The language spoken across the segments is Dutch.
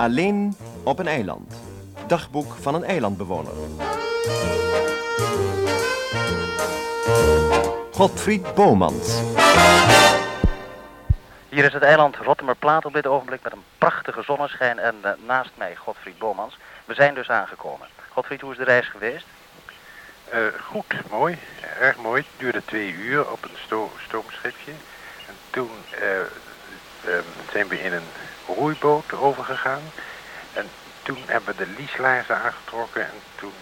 Alleen op een eiland. Dagboek van een eilandbewoner. Godfried Bomans. Hier is het eiland Rottemerplaat op dit ogenblik met een prachtige zonneschijn en eh, naast mij Godfried Bomans. We zijn dus aangekomen. Godfried, hoe is de reis geweest? Eh, goed, mooi. Erg mooi. Het duurde twee uur op een sto stoomschipje. En toen eh, zijn we in een roeiboot overgegaan. En toen hebben we de lieslaarzen aangetrokken en toen...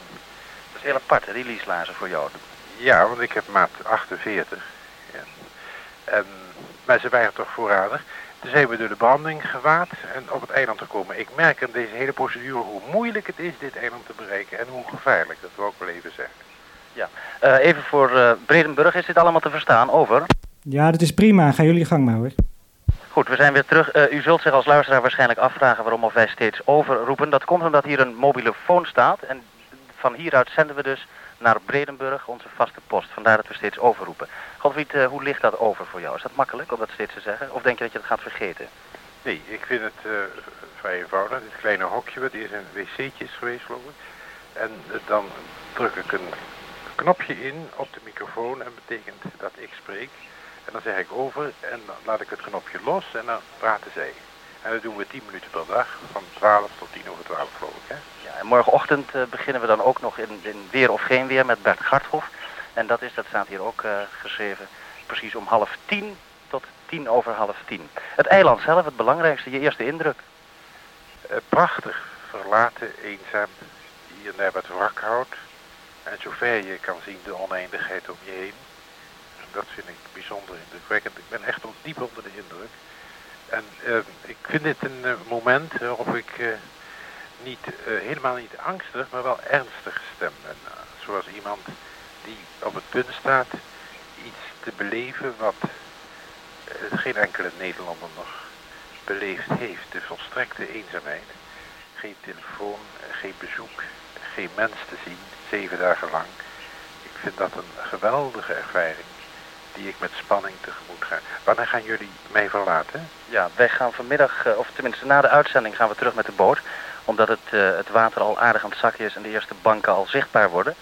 Dat is heel apart, hè, die lieslaarzen voor jou. Ja, want ik heb maat 48. Ja. En, maar ze waren toch voorradig. Toen zijn we door de branding gewaad en op het eiland gekomen. Ik merk in deze hele procedure hoe moeilijk het is dit eiland te bereiken en hoe gevaarlijk. Dat wil ik wel even zeggen. Ja, uh, even voor uh, Bredenburg, is dit allemaal te verstaan? Over? Ja, dat is prima. Ga jullie gang maar hoor. Goed, we zijn weer terug. Uh, u zult zich als luisteraar waarschijnlijk afvragen waarom wij steeds overroepen. Dat komt omdat hier een mobiele phone staat en van hieruit zenden we dus naar Bredenburg, onze vaste post. Vandaar dat we steeds overroepen. Godfried, uh, hoe ligt dat over voor jou? Is dat makkelijk om dat steeds te zeggen? Of denk je dat je het gaat vergeten? Nee, ik vind het uh, vrij eenvoudig. Dit kleine hokje, wat is een wc'tje geweest geloof. En dan druk ik een knopje in op de microfoon en betekent dat ik spreek. En dan zeg ik over en dan laat ik het knopje los en dan praten zij. En dat doen we 10 minuten per dag, van 12 tot 10 over 12 geloof ik. Hè? Ja, en morgenochtend uh, beginnen we dan ook nog in, in, Weer of Geen Weer met Bert Garthof. En dat is, dat staat hier ook uh, geschreven, precies om half tien tot tien over half tien. Het eiland zelf, het belangrijkste, je eerste indruk? Uh, prachtig, verlaten, eenzaam, hier en daar wat wrakhout. En zover je kan zien de oneindigheid om je heen. Dat vind ik bijzonder indrukwekkend. Ik ben echt diep onder de indruk. En uh, ik vind dit een uh, moment waarop ik uh, niet, helemaal niet angstig, maar wel ernstig stem ben. zoals iemand die op het punt staat iets te beleven wat geen enkele Nederlander nog beleefd heeft. De volstrekte eenzaamheid. Geen telefoon, geen bezoek, geen mens te zien, zeven dagen lang. Ik vind dat een geweldige ervaring die ik met spanning tegemoet ga. Wanneer gaan jullie mij verlaten? Ja, wij gaan vanmiddag, uh, of tenminste na de uitzending gaan we terug met de boot. Omdat het, uh, het water al aardig aan het zakken is en de eerste banken al zichtbaar worden.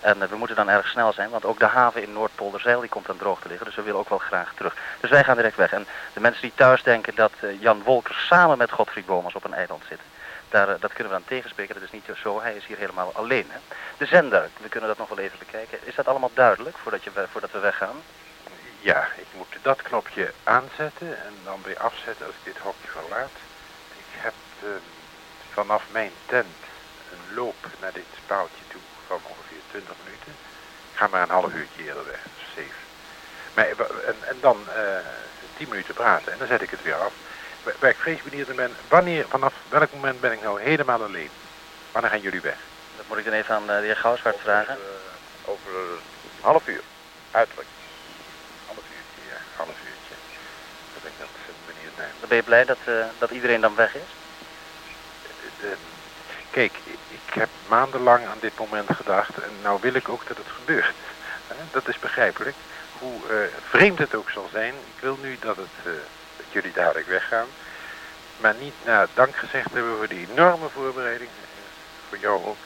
En uh, we moeten dan erg snel zijn, want ook de haven in Noordpolderzeil die komt aan droog te liggen. Dus we willen ook wel graag terug. Dus wij gaan direct weg. En de mensen die thuis denken dat Jan Wolker samen met Godfried Bomans op een eiland zit. Daar, dat kunnen we dan tegenspreken, dat is niet zo. Hij is hier helemaal alleen. Hè? De zender, we kunnen dat nog wel even bekijken. Is dat allemaal duidelijk voordat, je, voordat we weggaan? Ja, ik moet dat knopje aanzetten en dan weer afzetten als ik dit hokje verlaat. Ik heb uh, vanaf mijn tent een loop naar dit paaltje toe van ongeveer 20 minuten. Ik ga maar een half uurtje eerder weg, safe. Maar, en, en dan uh, 10 minuten praten en dan zet ik het weer af. Waar ik vrees benieuwd ben, wanneer, vanaf welk moment ben ik nou helemaal alleen? Wanneer gaan jullie weg? Dat moet ik dan even aan uh, de heer Gouwswaard vragen. Over, over een half uur, uiterlijk half uurtje. Dat ik dat benieuwd naar. Dan ben je blij dat, uh, dat iedereen dan weg is? Uh, kijk, ik heb maandenlang aan dit moment gedacht en nou wil ik ook dat het gebeurt. dat is begrijpelijk. Hoe vreemd het ook zal zijn, ik wil nu dat, het, dat jullie dadelijk weggaan. Maar niet na dank gezegd hebben voor die enorme voorbereiding. voor jou ook,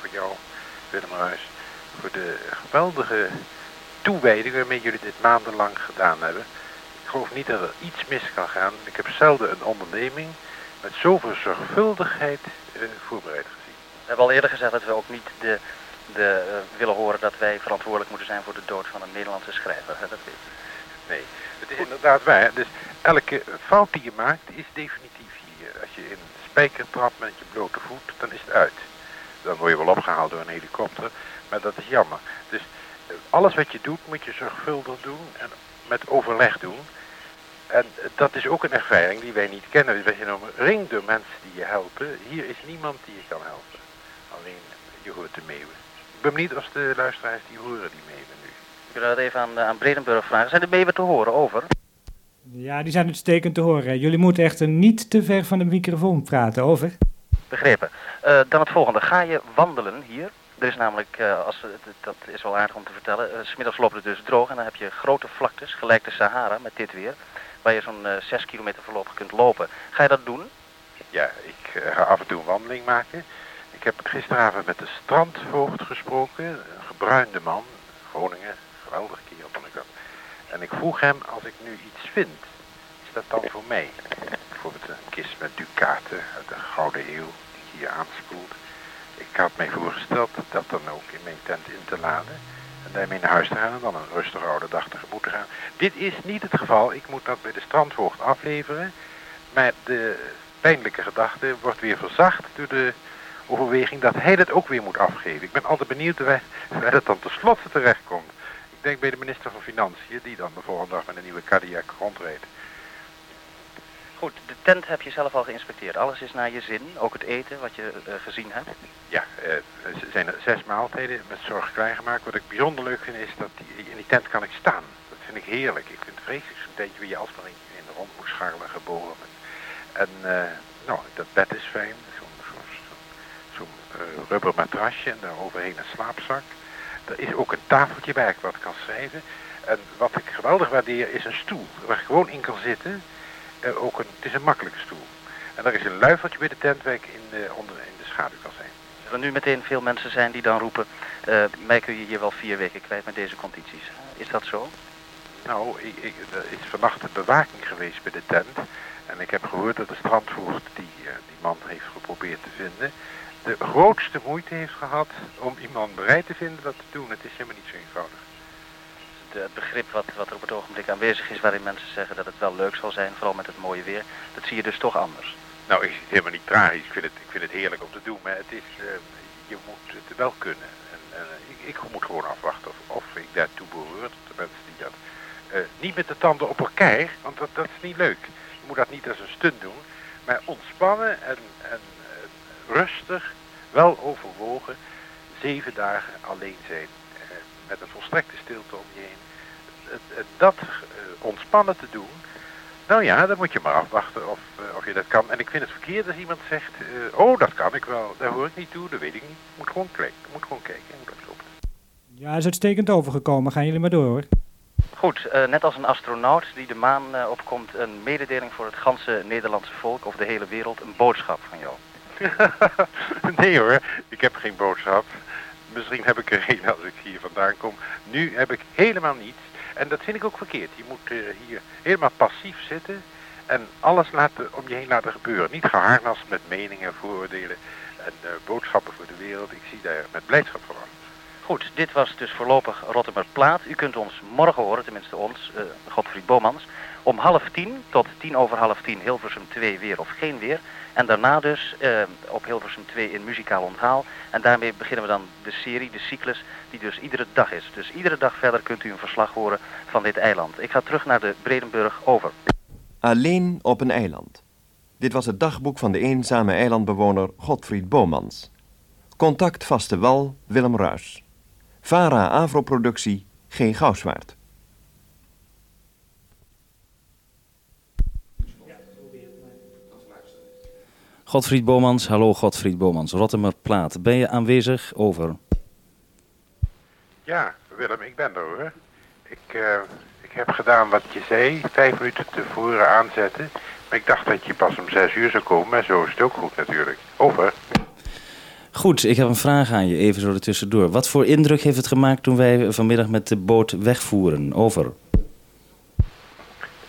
voor jou, Willem Ruijs. Voor de geweldige toewijding waarmee jullie dit maandenlang gedaan hebben. Ik geloof niet dat er iets mis kan gaan. Ik heb zelden een onderneming met zoveel zorgvuldigheid uh, voorbereid gezien. We hebben al eerder gezegd dat we ook niet de, de, uh, willen horen dat wij verantwoordelijk moeten zijn voor de dood van een Nederlandse schrijver. Hè? Dat weet Nee, het is inderdaad waar. Dus elke fout die je maakt is definitief hier. Als je in spijker trapt met je blote voet, dan is het uit. Dan word je wel opgehaald door een helikopter, maar dat is jammer. Dus alles wat je doet moet je zorgvuldig doen en met overleg doen. En dat is ook een ervaring die wij niet kennen. Wij zijn omringd door mensen die je helpen. Hier is niemand die je kan helpen. Alleen je hoort de meeuwen. Ik ben benieuwd of de luisteraars die horen die meeuwen nu. Ik wil dat even aan, aan Bredenburg vragen. Zijn de meeuwen te horen? Over. Ja, die zijn uitstekend te horen. Jullie moeten echter niet te ver van de microfoon praten. Over. Begrepen. Uh, dan het volgende. Ga je wandelen hier? Er is namelijk, uh, als, dat is wel aardig om te vertellen, uh, smiddags loopt het dus droog en dan heb je grote vlaktes, gelijk de Sahara met dit weer, waar je zo'n uh, 6 kilometer voorlopig kunt lopen. Ga je dat doen? Ja, ik eh, ga af en toe een wandeling maken. Ik heb gisteravond met de strandvoogd gesproken, een gebruinde man, Groningen, geweldige kerel vond ik dat. En ik vroeg hem, als ik nu iets vind, is dat dan voor mij? Bijvoorbeeld een kist met ducaten uit de Gouden Eeuw, die hier aanspoelt. Ik had mij voorgesteld dat dan ook in mijn tent in te laden. Daarmee naar huis te gaan en dan een rustige oude dag tegemoet te gaan. Dit is niet het geval. Ik moet dat bij de strandvoogd afleveren. Maar de pijnlijke gedachte wordt weer verzacht door de overweging dat hij dat ook weer moet afgeven. Ik ben altijd benieuwd waar, dat dan tenslotte terechtkomt. Ik denk bij de minister van Financiën, die dan de volgende dag met een nieuwe Cadillac rondreed. Goed, de tent heb je zelf al geïnspecteerd. Alles is naar je zin, ook het eten wat je uh, gezien hebt. Ja, uh, er zijn er zes maaltijden met zorg klaargemaakt. Wat ik bijzonder leuk vind is dat in die tent kan ik staan. Dat vind ik heerlijk. Ik vind het vreselijk zo'n tentje waar je alsmaar in, de rond moet scharrelen geboren. En uh, nou, dat bed is fijn. Zo'n zo, zo, zo rubber matrasje en daar overheen een slaapzak. Er is ook een tafeltje waar ik wat kan schrijven. En wat ik geweldig waardeer is een stoel waar ik gewoon in kan zitten uh, ook een, het is een makkelijke stoel. En er is een luifeltje bij de tent waar ik in de, onder, in de schaduw kan zijn. Er nu meteen veel mensen zijn die dan roepen, uh, mij kun je hier wel vier weken kwijt met deze condities. Is dat zo? Nou, ik, ik, er is vannacht een bewaking geweest bij de tent. En ik heb gehoord dat de strandvoogd die uh, die man heeft geprobeerd te vinden, de grootste moeite heeft gehad om iemand bereid te vinden dat te doen. Het is helemaal niet zo eenvoudig het begrip wat, wat er op het ogenblik aanwezig is, waarin mensen zeggen dat het wel leuk zal zijn, vooral met het mooie weer, dat zie je dus toch anders. Nou, ik het helemaal niet tragisch. Ik vind het, ik vind het heerlijk om te doen, maar het is, uh, je moet het wel kunnen. En, uh, ik, ik, moet gewoon afwachten of, of ik daartoe behoor, de mensen die dat... Niet met de tanden op elkaar, want dat, dat is niet leuk. Je moet dat niet als een stunt doen, maar ontspannen en, en rustig, wel overwogen, zeven dagen alleen zijn met een volstrekte stilte om je heen. Dat uh, ontspannen te doen, nou ja, dan moet je maar afwachten of, uh, of je dat kan. En ik vind het verkeerd als iemand zegt, uh, oh dat kan ik wel, daar hoor ik niet toe, dat weet ik niet. Moet gewoon kijken, moet gewoon kijken, moet dat kloppen. Ja, is uitstekend overgekomen, gaan jullie maar door hoor. Goed, uh, net als een astronaut die de maan uh, opkomt, een mededeling voor het ganse Nederlandse volk of de hele wereld, een boodschap van jou. nee hoor, ik heb geen boodschap. Misschien heb ik er een als ik hier vandaan kom. Nu heb ik helemaal niets. En dat vind ik ook verkeerd. Je moet uh, hier helemaal passief zitten en alles laten, om je heen laten gebeuren. Niet geharnast met meningen, vooroordelen en uh, boodschappen voor de wereld. Ik zie daar met blijdschap van aan. Goed, dit was dus voorlopig Rotterdam Plaat. U kunt ons morgen horen, tenminste ons, uh, Godfried Bomans, om half tien tot tien over half tien Hilversum 2 weer of geen weer. En daarna dus uh, op Hilversum 2 in muzikaal onthaal. En daarmee beginnen we dan de serie, de cyclus, die dus iedere dag is. Dus iedere dag verder kunt u een verslag horen van dit eiland. Ik ga terug naar de Bredenburg over. Alleen op een eiland. Dit was het dagboek van de eenzame eilandbewoner Godfried Bomans. Contact vaste wal Willem Ruis. VARA Avro-productie G. Gouwswaard. Godfried Bomans, hallo Godfried Bomans, Rotterdam Plaat. Ben je aanwezig? Over. Ja, Willem, ik ben er hoor. Ik, uh, ik heb gedaan wat je zei, vijf minuten tevoren aanzetten. Maar ik dacht dat je pas om zes uur zou komen, maar zo is het ook goed natuurlijk. Over. Goed, ik heb een vraag aan je, even zo ertussendoor. Wat voor indruk heeft het gemaakt toen wij vanmiddag met de boot wegvoeren? Over.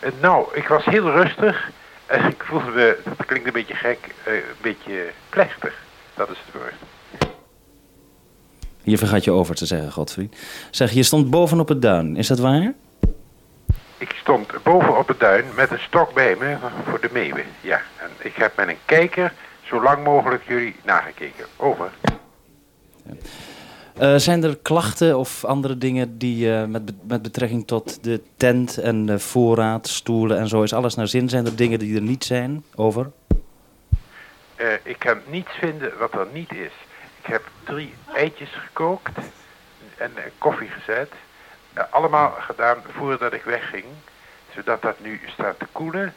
Uh, nou, ik was heel rustig. En ik voelde me, dat klinkt een beetje gek, uh, een beetje plechtig. Dat is het woord. Hier vergat je over te zeggen, Godfried. Zeg, je stond boven op het duin, is dat waar? Ik stond boven op het duin met een stok bij me voor de meeuwen, ja. En ik heb met een kijker zo lang mogelijk jullie nagekeken. Over. Uh, zijn er klachten of andere dingen die uh, met, met betrekking tot de tent en de voorraad, stoelen en zo, is alles naar zin? Zijn er dingen die er niet zijn? Over. Uh, ik kan niets vinden wat er niet is. Ik heb drie eitjes gekookt en koffie gezet. allemaal gedaan voordat ik wegging, zodat dat nu staat te koelen.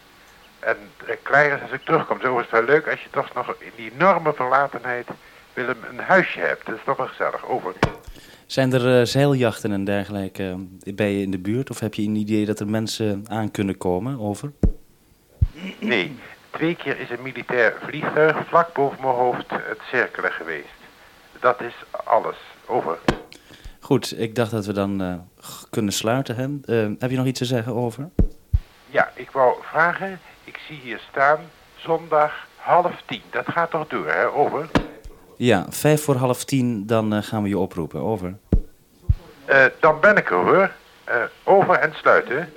En klaar is als ik terugkom. Zo is het wel leuk als je toch nog in die enorme verlatenheid Willem een huisje hebt. Dat is toch wel gezellig. Over. Zijn er uh, zeiljachten en dergelijke uh, bij je in de buurt? Of heb je een idee dat er mensen aan kunnen komen? Over? Nee. Twee keer is een militair vliegtuig vlak boven mijn hoofd het cirkelen geweest. Dat is alles. Over. Goed, ik dacht dat we dan eh, kunnen sluiten. Hè? Eh, heb je nog iets te zeggen over? Ja, ik wou vragen, ik zie hier staan zondag half tien. Dat gaat toch door, hè? Over. Ja, vijf voor half tien, dan eh, gaan we je oproepen. Over. Eh, dan ben ik er hoor. Eh, over en sluiten.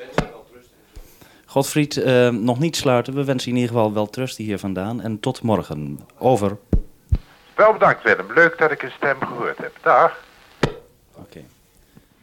Godfried, nog niet sluiten. We wensen in ieder geval wel trust hier vandaan. En tot morgen. Over. Wel bedankt Willem, leuk dat ik een stem gehoord heb. Dag. Oké.